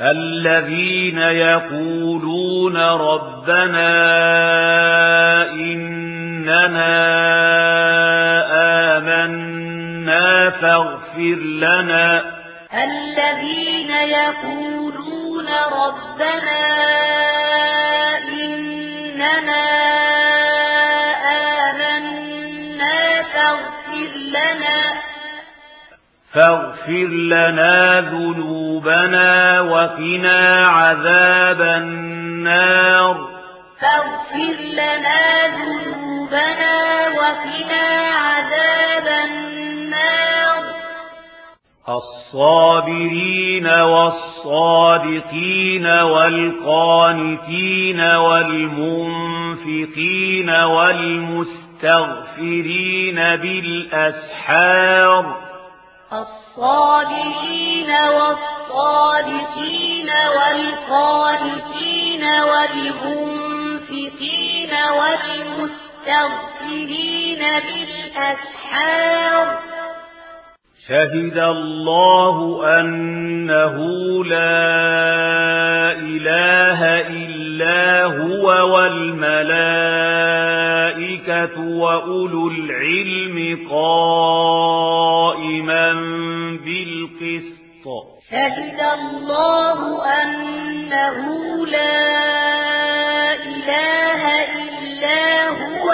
الذين يقولون ربنا إننا آمنا فاغفر لنا. الذين يقولون ربنا إننا آمنا فاغفر لنا. فاغفر لنا ذنوبنا وقنا عذاب النار. فاغفر لنا ذنوبنا وقنا عذاب النار. الصابرين والصادقين والقانتين والمنفقين والمستغفرين بالأسحار. الصادقين والصادقين والقالحين والمنفقين والمستغفرين بالأسحار شهد الله أنه لا إله إلا هو والملائكة وأولو العلم قال قوما بالقسط شهد الله أنه لا إله إلا هو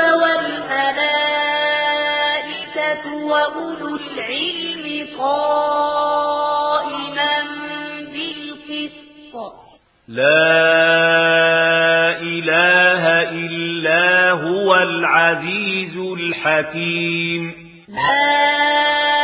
والملائكة وأولو العلم قائما بالقسط لا إله إلا هو العزيز الحكيم لا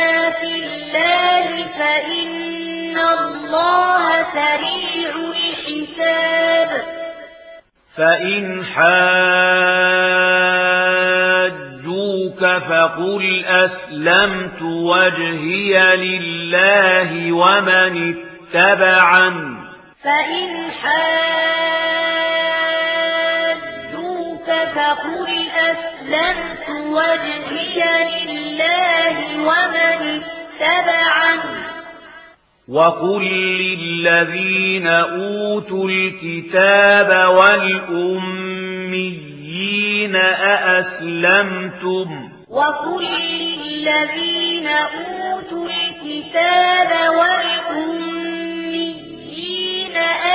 الله سريع الحساب. فإن حاجوك فقل أسلمت وجهي لله ومن اتبعن. فإن حاجوك فقل أسلمت وجهي لله ومن اتبعن. وَقُل لِّلَّذِينَ أُوتُوا الْكِتَابَ وَالْأُمِّيِّينَ أَأَسْلَمْتُمْ وَقُل لِّلَّذِينَ أُوتُوا الْكِتَابَ وَالْأُمِّيِّينَ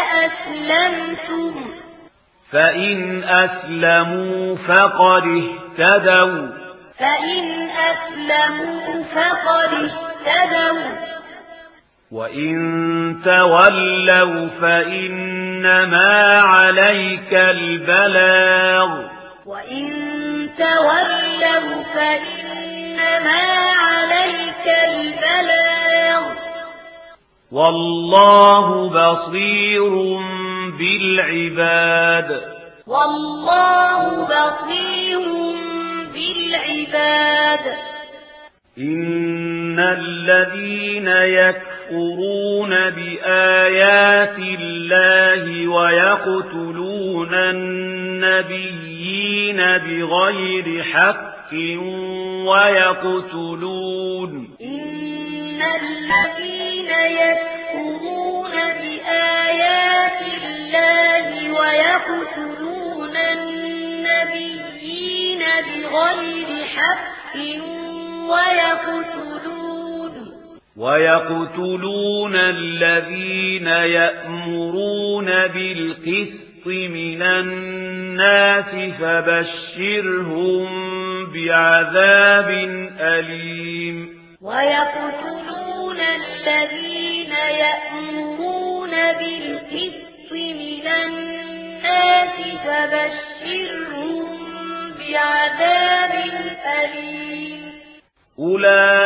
أَأَسْلَمْتُمْ فَإِنْ أَسْلَمُوا فَقَدِ اهْتَدوا فَإِنْ أَسْلَمُوا فَقَدِ اهْتَدوا وَإِن تَوَلَّوْا فَإِنَّمَا عَلَيْكَ الْبَلَاغُ وَإِن تَوَلَّوْا فَإِنَّمَا عَلَيْكَ الْبَلَاغُ وَاللَّهُ بَصِيرٌ بِالْعِبَادِ وَاللَّهُ بَصِيرٌ بِالْعِبَادِ إِنَّ الَّذِينَ يَكْفُرُونَ يكفرون بآيات الله ويقتلون النبيين بغير حق ويقتلون إن الذين يكفرون بآيات الله ويقتلون النبيين بغير حق ويقتلون وَيَقْتُلُونَ الَّذِينَ يَأْمُرُونَ بِالْقِسْطِ مِنَ النَّاسِ فَبَشِّرْهُم بِعَذَابٍ أَلِيمٍ وَيَقْتُلُونَ الَّذِينَ يَأْمُرُونَ بِالْقِسْطِ مِنَ النَّاسِ فَبَشِّرْهُم بِعَذَابٍ أَلِيمٍ أُولَٰئِكَ